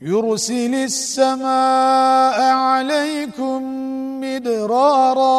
يرسل السماء عليكم مدرارا